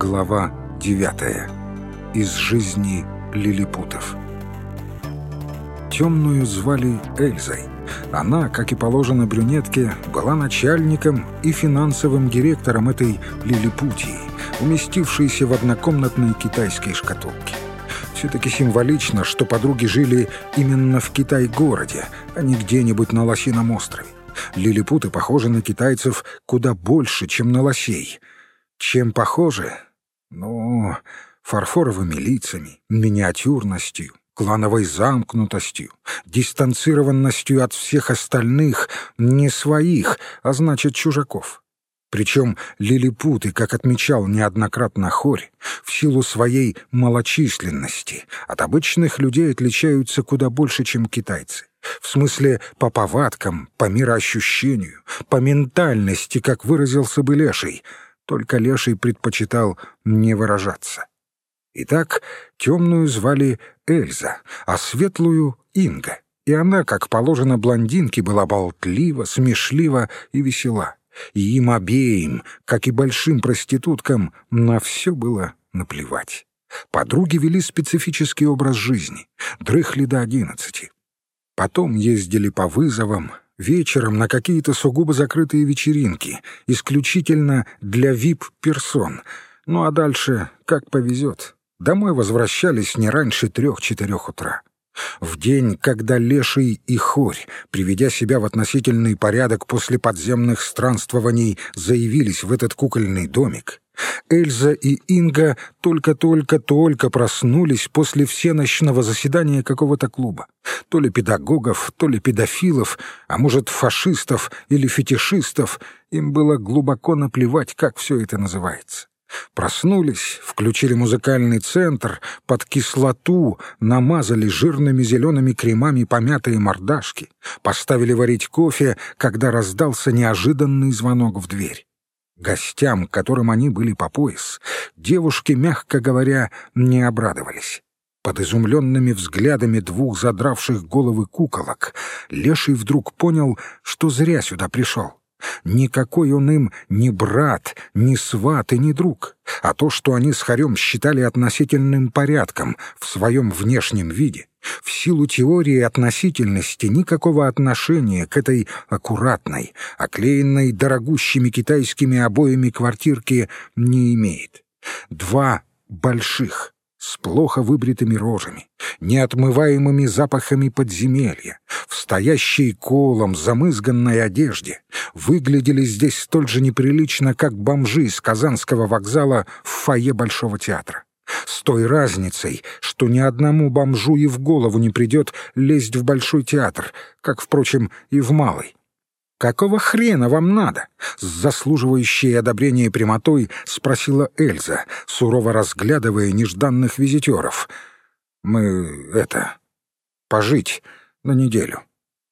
Глава 9. Из жизни лилипутов. Темную звали Эльзой. Она, как и положено брюнетке, была начальником и финансовым директором этой лилипутии, уместившейся в однокомнатной китайской шкатулке. Все-таки символично, что подруги жили именно в Китай-городе, а не где-нибудь на Лосином острове. Лилипуты похожи на китайцев куда больше, чем на лосей. Чем похожи? Ну, фарфоровыми лицами, миниатюрностью, клановой замкнутостью, дистанцированностью от всех остальных, не своих, а значит чужаков. Причем лилипуты, как отмечал неоднократно Хорь, в силу своей малочисленности от обычных людей отличаются куда больше, чем китайцы. В смысле по повадкам, по мироощущению, по ментальности, как выразился бы Леший. Только Леший предпочитал не выражаться. Итак, темную звали Эльза, а светлую — Инга. И она, как положено блондинке, была болтлива, смешлива и весела и им обеим, как и большим проституткам, на все было наплевать. Подруги вели специфический образ жизни, дрыхли до одиннадцати. Потом ездили по вызовам, вечером на какие-то сугубо закрытые вечеринки, исключительно для вип-персон. Ну а дальше, как повезет, домой возвращались не раньше трех-четырех утра. В день, когда Леший и Хорь, приведя себя в относительный порядок после подземных странствований, заявились в этот кукольный домик, Эльза и Инга только-только-только проснулись после всеночного заседания какого-то клуба. То ли педагогов, то ли педофилов, а может, фашистов или фетишистов. Им было глубоко наплевать, как все это называется. Проснулись, включили музыкальный центр, под кислоту намазали жирными зелеными кремами помятые мордашки, поставили варить кофе, когда раздался неожиданный звонок в дверь. Гостям, которым они были по пояс, девушки, мягко говоря, не обрадовались. Под изумленными взглядами двух задравших головы куколок Леший вдруг понял, что зря сюда пришел. Никакой он им ни брат, ни сват и ни друг, а то, что они с Харем считали относительным порядком в своем внешнем виде, в силу теории относительности никакого отношения к этой аккуратной, оклеенной дорогущими китайскими обоями квартирке не имеет. Два больших, с плохо выбритыми рожами, неотмываемыми запахами подземелья, в стоящей колом замызганной одежде, выглядели здесь столь же неприлично, как бомжи из Казанского вокзала в фойе Большого театра. С той разницей, что ни одному бомжу и в голову не придет лезть в Большой театр, как, впрочем, и в Малый. «Какого хрена вам надо?» — с заслуживающей одобрения прямотой спросила Эльза, сурово разглядывая нежданных визитеров. «Мы... это... пожить на неделю.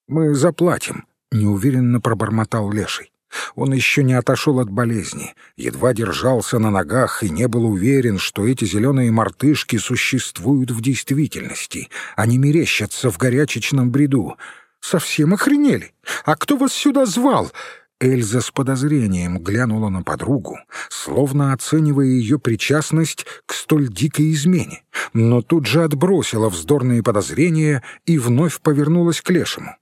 Мы заплатим», — неуверенно пробормотал Леший. Он еще не отошел от болезни, едва держался на ногах и не был уверен, что эти зеленые мартышки существуют в действительности, а не мерещатся в горячечном бреду. Совсем охренели? А кто вас сюда звал?» Эльза с подозрением глянула на подругу, словно оценивая ее причастность к столь дикой измене, но тут же отбросила вздорные подозрения и вновь повернулась к Лешему.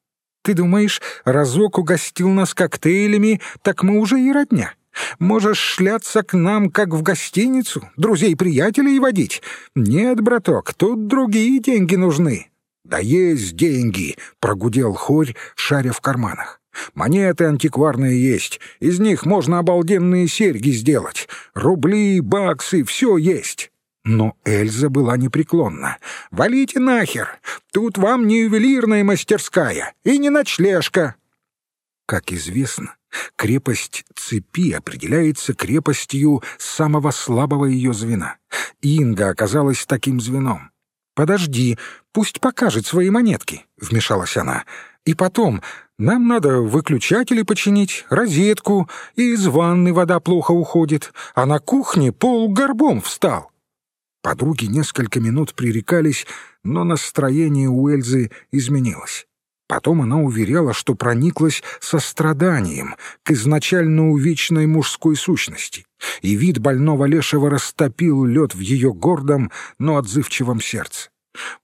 «Ты думаешь, разок угостил нас коктейлями, так мы уже и родня? Можешь шляться к нам, как в гостиницу, друзей-приятелей водить? Нет, браток, тут другие деньги нужны». «Да есть деньги!» — прогудел хорь, шаря в карманах. «Монеты антикварные есть, из них можно обалденные серьги сделать. Рубли, баксы, все есть». Но Эльза была непреклонна. «Валите нахер! Тут вам не ювелирная мастерская и не ночлежка!» Как известно, крепость цепи определяется крепостью самого слабого ее звена. Инга оказалась таким звеном. «Подожди, пусть покажет свои монетки», — вмешалась она. «И потом, нам надо выключатели починить, розетку, и из ванны вода плохо уходит, а на кухне пол горбом встал». Подруги несколько минут пререкались, но настроение у Эльзы изменилось. Потом она уверяла, что прониклась состраданием к изначально увечной мужской сущности, и вид больного лешего растопил лед в ее гордом, но отзывчивом сердце.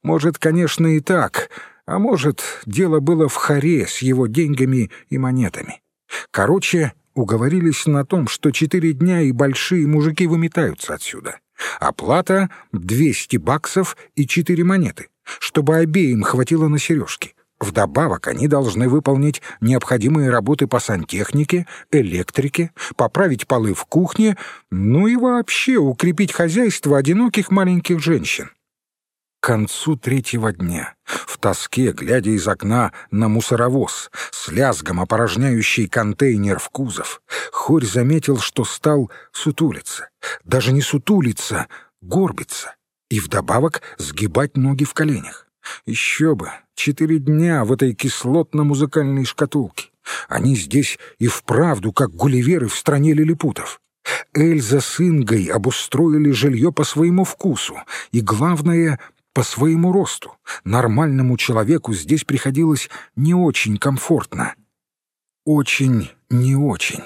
Может, конечно, и так, а может, дело было в харе с его деньгами и монетами. Короче, уговорились на том, что четыре дня и большие мужики выметаются отсюда. Оплата — 200 баксов и четыре монеты, чтобы обеим хватило на сережки. Вдобавок они должны выполнить необходимые работы по сантехнике, электрике, поправить полы в кухне, ну и вообще укрепить хозяйство одиноких маленьких женщин. К концу третьего дня, в тоске, глядя из окна на мусоровоз, с лязгом опорожняющий контейнер в кузов, Хорь заметил, что стал сутулиться. Даже не сутулиться, горбиться. И вдобавок сгибать ноги в коленях. Еще бы, четыре дня в этой кислотно-музыкальной шкатулке. Они здесь и вправду, как гулливеры в стране лилипутов. Эльза с Ингой обустроили жилье по своему вкусу, и, главное, по своему росту. Нормальному человеку здесь приходилось не очень комфортно. Очень не очень.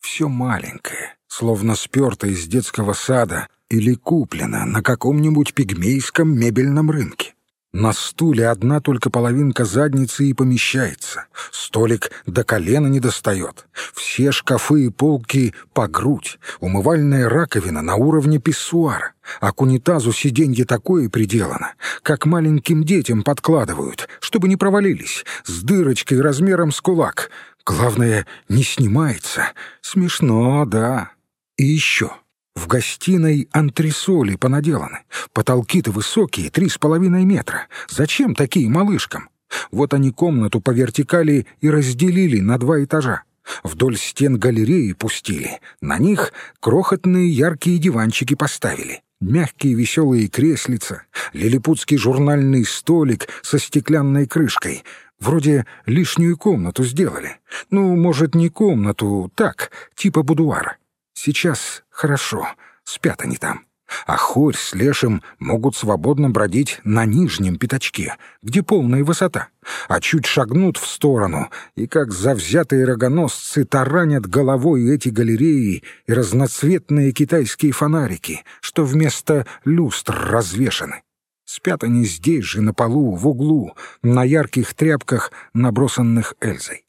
Все маленькое, словно сперто из детского сада или куплено на каком-нибудь пигмейском мебельном рынке. На стуле одна только половинка задницы и помещается. Столик до колена не достает. Все шкафы и полки по грудь. Умывальная раковина на уровне писсуара. А к унитазу сиденье такое приделано, как маленьким детям подкладывают, чтобы не провалились, с дырочкой размером с кулак. Главное, не снимается. Смешно, да. И еще. В гостиной антресоли понаделаны. Потолки-то высокие, три с половиной метра. Зачем такие малышкам? Вот они комнату по вертикали и разделили на два этажа. Вдоль стен галереи пустили. На них крохотные яркие диванчики поставили. Мягкие веселые креслица, лилипутский журнальный столик со стеклянной крышкой. Вроде лишнюю комнату сделали. Ну, может, не комнату, так, типа будуара. Сейчас хорошо, спят они там. А хорь с лешим могут свободно бродить на нижнем пятачке, где полная высота, а чуть шагнут в сторону, и как завзятые рогоносцы таранят головой эти галереи и разноцветные китайские фонарики, что вместо люстр развешаны. Спят они здесь же, на полу, в углу, на ярких тряпках, набросанных Эльзой.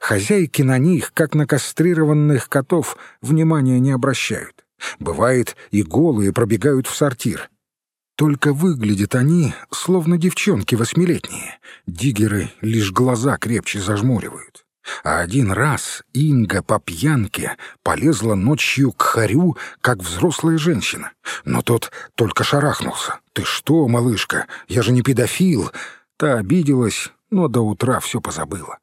Хозяйки на них, как на кастрированных котов, внимания не обращают. Бывает, и голые пробегают в сортир. Только выглядят они, словно девчонки восьмилетние. Диггеры лишь глаза крепче зажмуривают. А один раз Инга по пьянке полезла ночью к Харю, как взрослая женщина. Но тот только шарахнулся. «Ты что, малышка, я же не педофил!» Та обиделась, но до утра все позабыла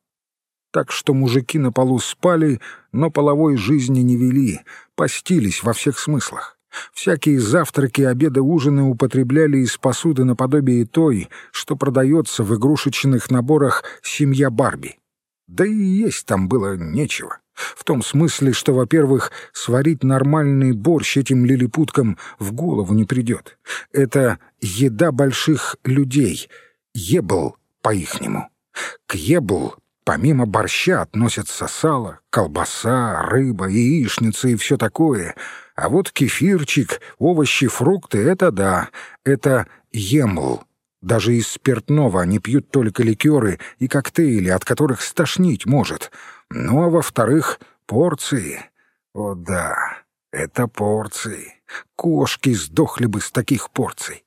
так что мужики на полу спали, но половой жизни не вели, постились во всех смыслах. Всякие завтраки, обеды, ужины употребляли из посуды наподобие той, что продается в игрушечных наборах «Семья Барби». Да и есть там было нечего. В том смысле, что, во-первых, сварить нормальный борщ этим лилипуткам в голову не придет. Это еда больших людей, ебл по-ихнему. К ебл Помимо борща относятся сало, колбаса, рыба, яичница и все такое. А вот кефирчик, овощи, фрукты — это да, это емл. Даже из спиртного они пьют только ликеры и коктейли, от которых стошнить может. Ну а во-вторых, порции. О да, это порции. Кошки сдохли бы с таких порций.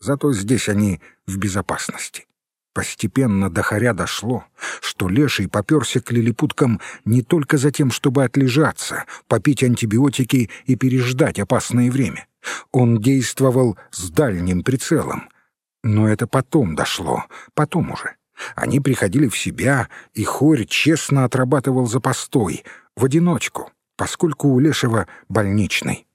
Зато здесь они в безопасности. Постепенно до хоря дошло, что леший попёрся к лилипуткам не только за тем, чтобы отлежаться, попить антибиотики и переждать опасное время. Он действовал с дальним прицелом. Но это потом дошло, потом уже. Они приходили в себя, и хорь честно отрабатывал за постой, в одиночку, поскольку у Лешего больничный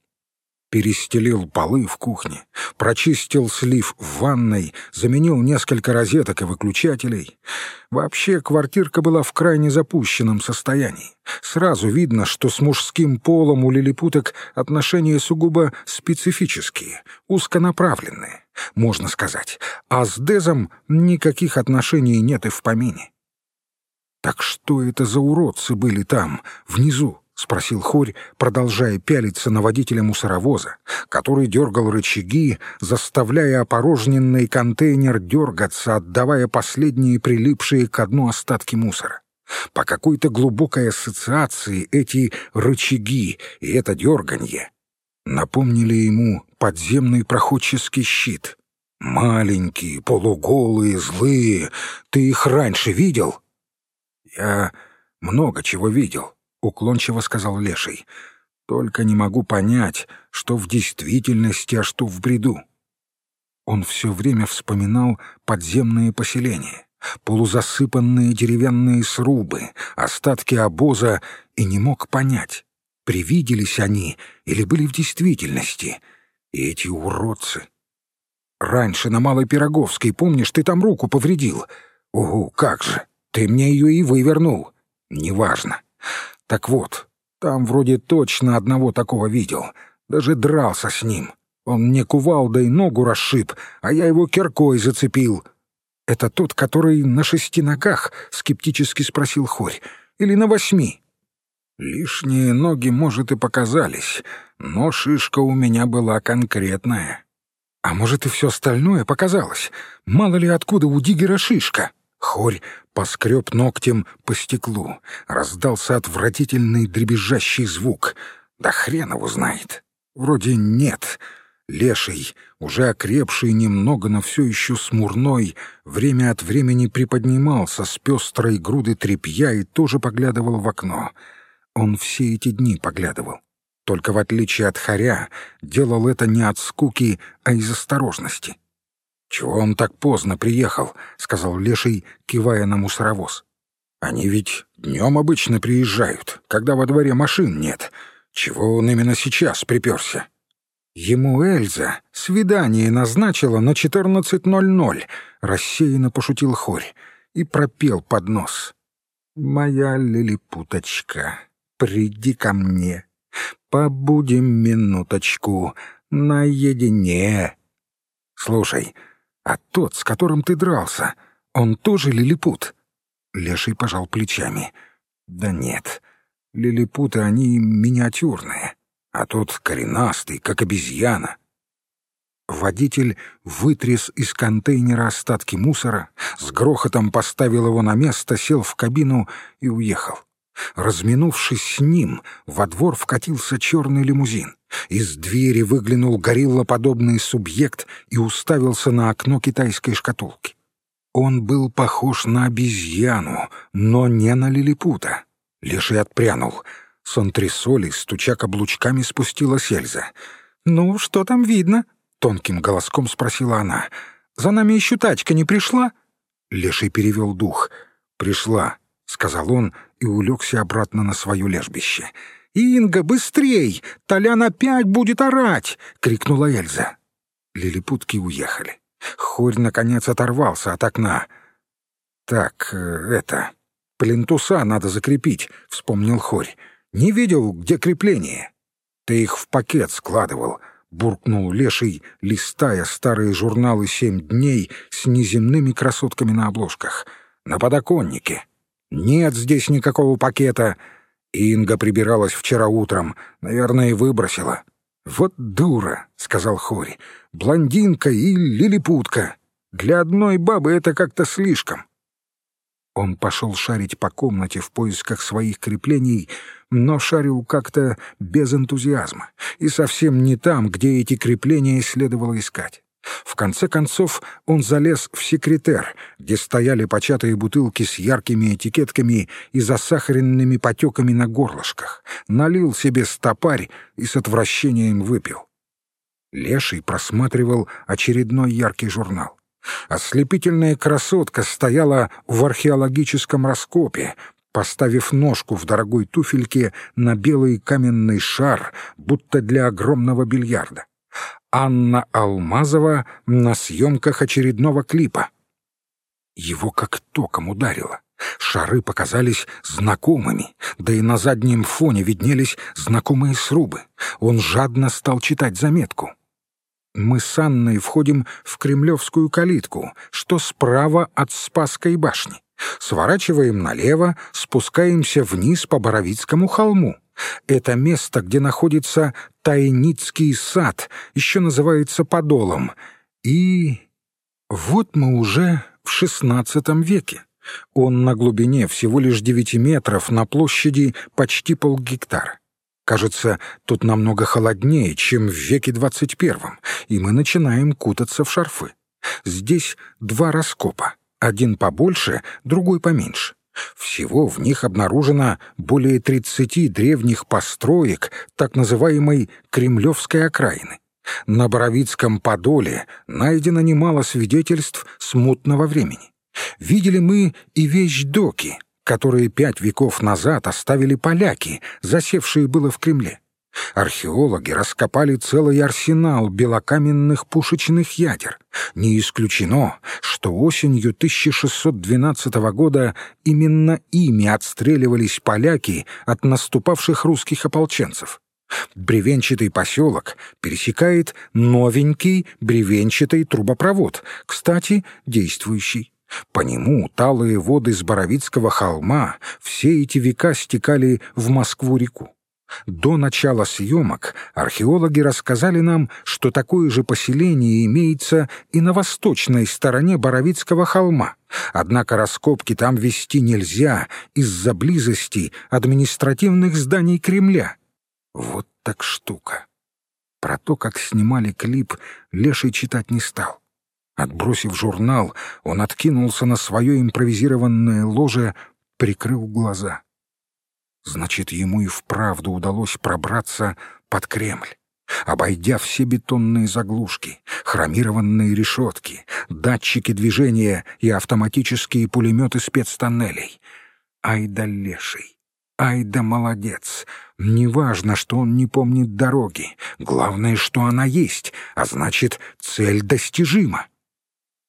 перестелил полы в кухне, прочистил слив в ванной, заменил несколько розеток и выключателей. Вообще квартирка была в крайне запущенном состоянии. Сразу видно, что с мужским полом у лилипуток отношения сугубо специфические, узконаправленные, можно сказать, а с Дезом никаких отношений нет и в помине. Так что это за уродцы были там, внизу? — спросил Хорь, продолжая пялиться на водителя мусоровоза, который дергал рычаги, заставляя опорожненный контейнер дергаться, отдавая последние прилипшие к дну остатки мусора. По какой-то глубокой ассоциации эти рычаги и это дерганье напомнили ему подземный проходческий щит. Маленькие, полуголые, злые. Ты их раньше видел? Я много чего видел, уклончиво сказал Леший. Только не могу понять, что в действительности, а что в бреду. Он все время вспоминал подземные поселения, полузасыпанные деревянные срубы, остатки обоза, и не мог понять, привиделись они или были в действительности. И эти уродцы. Раньше на Малой Пироговской, помнишь, ты там руку повредил? Ого, как же! Ты мне ее и вывернул. Неважно. Так вот, там вроде точно одного такого видел. Даже дрался с ним. Он мне кувалдой ногу расшиб, а я его киркой зацепил. «Это тот, который на шести ногах?» — скептически спросил Хорь. «Или на восьми?» Лишние ноги, может, и показались, но шишка у меня была конкретная. А может, и все остальное показалось? Мало ли откуда у Диггера шишка? Хорь поскреб ногтем по стеклу. Раздался отвратительный дребезжащий звук. Да хрен его знает. Вроде нет. Леший, уже окрепший немного, но все еще смурной, время от времени приподнимался с пестрой груды тряпья и тоже поглядывал в окно — он все эти дни поглядывал. Только в отличие от Харя, делал это не от скуки, а из осторожности. «Чего он так поздно приехал?» — сказал Леший, кивая на мусоровоз. «Они ведь днем обычно приезжают, когда во дворе машин нет. Чего он именно сейчас приперся?» Ему Эльза свидание назначила на 14.00, рассеянно пошутил Хорь и пропел под нос. «Моя лилипуточка, приди ко мне, побудем минуточку наедине. Слушай, а тот, с которым ты дрался, он тоже лилипут?» Леший пожал плечами. «Да нет, лилипуты, они миниатюрные, а тот коренастый, как обезьяна». Водитель вытряс из контейнера остатки мусора, с грохотом поставил его на место, сел в кабину и уехал. Разминувшись с ним, во двор вкатился черный лимузин. Из двери выглянул гориллоподобный субъект и уставился на окно китайской шкатулки. Он был похож на обезьяну, но не на лилипута. Леший отпрянул. С антресолей, стуча каблучками, спустилась Эльза. «Ну, что там видно?» — тонким голоском спросила она. «За нами еще тачка не пришла?» Леший перевел дух. «Пришла», — сказал он и улегся обратно на свое лежбище. «Инга, быстрей! Толян опять будет орать!» — крикнула Эльза. Лилипутки уехали. Хорь, наконец, оторвался от окна. «Так, э, это... Плинтуса надо закрепить», — вспомнил Хорь. «Не видел, где крепление?» «Ты их в пакет складывал», — буркнул Леший, листая старые журналы «Семь дней» с неземными красотками на обложках. «На подоконнике». Нет здесь никакого пакета. Инга прибиралась вчера утром. Наверное, и выбросила. «Вот дура», — сказал Хори. «Блондинка и лилипутка. Для одной бабы это как-то слишком». Он пошел шарить по комнате в поисках своих креплений, но шарил как-то без энтузиазма и совсем не там, где эти крепления следовало искать. В конце концов он залез в секретер, где стояли початые бутылки с яркими этикетками и засахаренными потеками на горлышках, налил себе стопарь и с отвращением выпил. Леший просматривал очередной яркий журнал. Ослепительная красотка стояла в археологическом раскопе, поставив ножку в дорогой туфельке на белый каменный шар, будто для огромного бильярда. Анна Алмазова на съемках очередного клипа. Его как током ударило. Шары показались знакомыми, да и на заднем фоне виднелись знакомые срубы. Он жадно стал читать заметку. Мы с Анной входим в Кремлевскую калитку, что справа от Спасской башни. Сворачиваем налево, спускаемся вниз по Боровицкому холму. Это место, где находится Тайницкий сад, еще называется Подолом. И вот мы уже в XVI веке. Он на глубине всего лишь 9 метров, на площади почти полгектара. Кажется, тут намного холоднее, чем в веке двадцать первом, и мы начинаем кутаться в шарфы. Здесь два раскопа, один побольше, другой поменьше. Всего в них обнаружено более 30 древних построек так называемой Кремлевской окраины. На Боровицком Подоле найдено немало свидетельств смутного времени. Видели мы и вещдоки, которые пять веков назад оставили поляки, засевшие было в Кремле. Археологи раскопали целый арсенал белокаменных пушечных ядер. Не исключено, что осенью 1612 года именно ими отстреливались поляки от наступавших русских ополченцев. Бревенчатый поселок пересекает новенький бревенчатый трубопровод, кстати, действующий. По нему талые воды с Боровицкого холма все эти века стекали в Москву-реку. До начала съемок археологи рассказали нам, что такое же поселение имеется и на восточной стороне Боровицкого холма, однако раскопки там вести нельзя из-за близости административных зданий Кремля. Вот так штука. Про то, как снимали клип, Леший читать не стал. Отбросив журнал, он откинулся на свое импровизированное ложе, прикрыл глаза. Значит, ему и вправду удалось пробраться под Кремль. Обойдя все бетонные заглушки, хромированные решетки, датчики движения и автоматические пулеметы спецтоннелей. Ай да леший! Ай да молодец! Неважно, что он не помнит дороги. Главное, что она есть, а значит, цель достижима.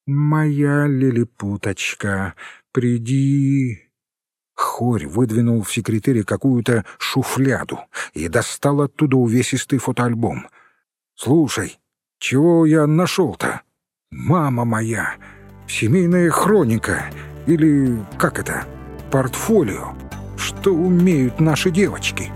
«Моя лилипуточка, приди...» Хорь выдвинул в секретаре какую-то шуфляду и достал оттуда увесистый фотоальбом. «Слушай, чего я нашел-то? Мама моя! Семейная хроника или, как это, портфолио? Что умеют наши девочки?»